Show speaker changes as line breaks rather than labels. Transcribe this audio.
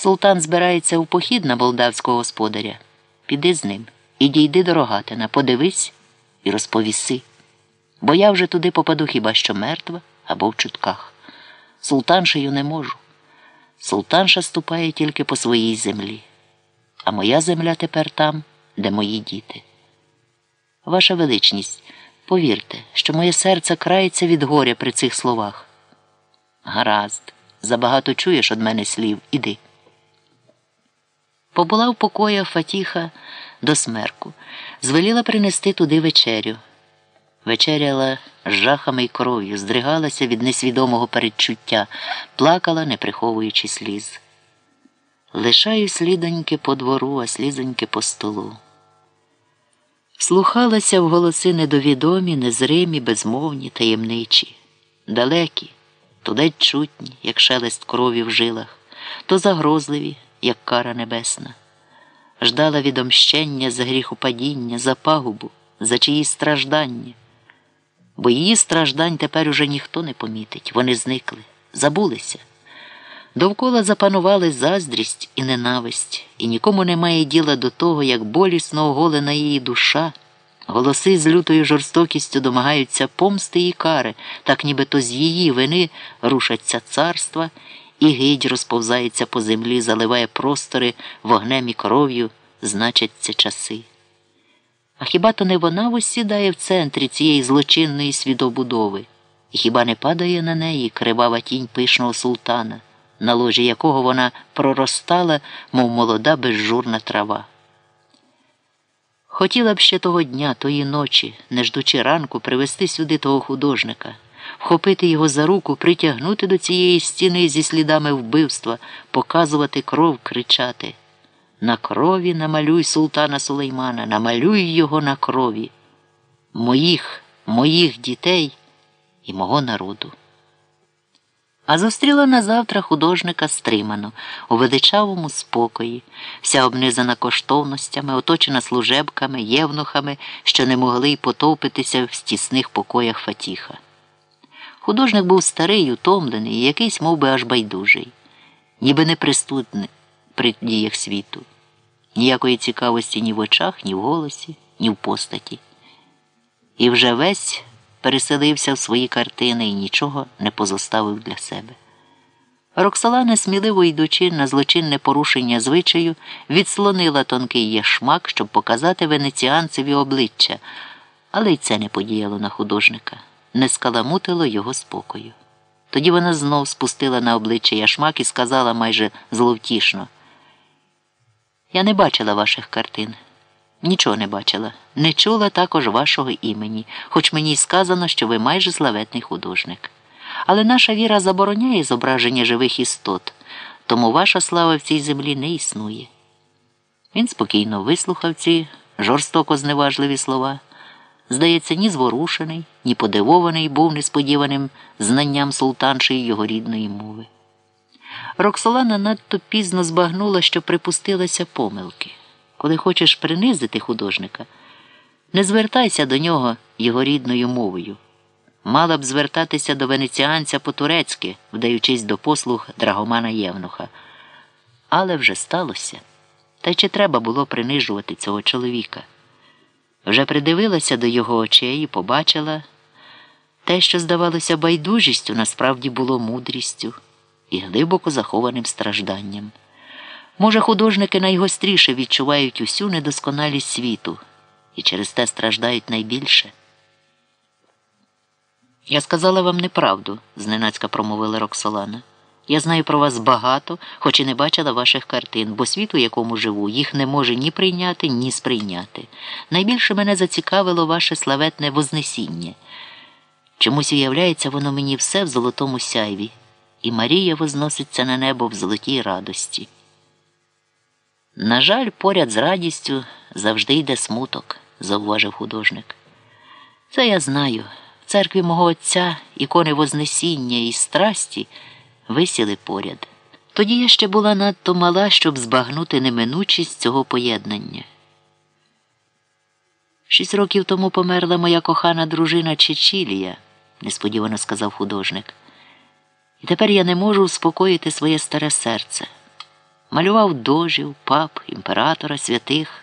Султан збирається у похід на молдавського господаря. Піди з ним і дійди до Рогатина, подивись і розповіси. Бо я вже туди попаду хіба що мертва або в чутках. Султаншею не можу. Султанша ступає тільки по своїй землі, а моя земля тепер там, де мої діти. Ваша величність, повірте, що моє серце крається від горя при цих словах. Гаразд, забагато чуєш од мене слів, іди. Побула в покоях Фатіха до смерку, звеліла принести туди вечерю. Вечеряла жахами й кров'ю, здригалася від несвідомого передчуття, плакала, не приховуючи сліз. Лишаю слідоньки по двору, а слізоньки по столу. Слухалася в голоси недовідомі, незримі, безмовні, таємничі, далекі, то дедь чутні, як шелест крові в жилах, то загрозливі, як кара небесна. Ждала відомщення за гріхопадіння, за пагубу, за чиїсь страждання. Бо її страждань тепер уже ніхто не помітить, вони зникли, забулися. Довкола запанували заздрість і ненависть, і нікому немає діла до того, як болісно оголена її душа. Голоси з лютою жорстокістю домагаються помсти і кари, так нібито з її вини рушаться царства, і гидь розповзається по землі, заливає простори вогнем і кров'ю, значаться часи. А хіба то не вона восідає в центрі цієї злочинної свідобудови, і хіба не падає на неї кривава тінь пишного султана, на ложі якого вона проростала, мов молода безжурна трава? Хотіла б ще того дня, тої ночі, не ждучи ранку, привезти сюди того художника, вхопити його за руку, притягнути до цієї стіни зі слідами вбивства, показувати кров, кричати. На крові намалюй султана Сулеймана, намалюй його на крові, моїх, моїх дітей і мого народу. А зустріла назавтра художника стримано, у величавому спокої, вся обнизана коштовностями, оточена служебками, євнухами, що не могли й потопитися в стісних покоях Фатіха. Художник був старий, утомлений, якийсь мов би, аж байдужий, ніби непристудний при діях світу. Ніякої цікавості ні в очах, ні в голосі, ні в постаті. І вже весь переселився в свої картини і нічого не позоставив для себе. Роксолана, сміливо йдучи на злочинне порушення звичаю, відслонила тонкий яшмак, щоб показати венеціанцеві обличчя, але й це не подіяло на художника, не скаламутило його спокою. Тоді вона знов спустила на обличчя яшмак і сказала майже зловтішно. Я не бачила ваших картин. Нічого не бачила, не чула також вашого імені, хоч мені й сказано, що ви майже славетний художник. Але наша віра забороняє зображення живих істот, тому ваша слава в цій землі не існує. Він спокійно вислухав ці жорстоко зневажливі слова. Здається, ні зворушений, ні подивований був несподіваним знанням султаншої його рідної мови. Роксолана надто пізно збагнула, що припустилася помилки. Коли хочеш принизити художника, не звертайся до нього його рідною мовою. Мала б звертатися до венеціанця по-турецьки, вдаючись до послуг драгомана Євнуха. Але вже сталося. Та й чи треба було принижувати цього чоловіка? Вже придивилася до його очей і побачила те, що здавалося байдужістю, насправді було мудрістю і глибоко захованим стражданням. Може, художники найгостріше відчувають усю недосконалість світу і через те страждають найбільше. Я сказала вам неправду, зненацька промовила Роксолана. Я знаю про вас багато, хоч і не бачила ваших картин, бо світ, у якому живу, їх не може ні прийняти, ні сприйняти. Найбільше мене зацікавило ваше славетне Вознесіння. Чомусь уявляється воно мені все в золотому сяйві, і Марія возноситься на небо в золотій радості. На жаль, поряд з радістю завжди йде смуток, зауважив художник. Це я знаю. В церкві мого отця ікони Вознесіння і страсті висіли поряд. Тоді я ще була надто мала, щоб збагнути неминучість цього поєднання. Шість років тому померла моя кохана дружина Чечілія, несподівано сказав художник. І тепер я не можу успокоїти своє старе серце. Малював дожів, пап, імператора, святих.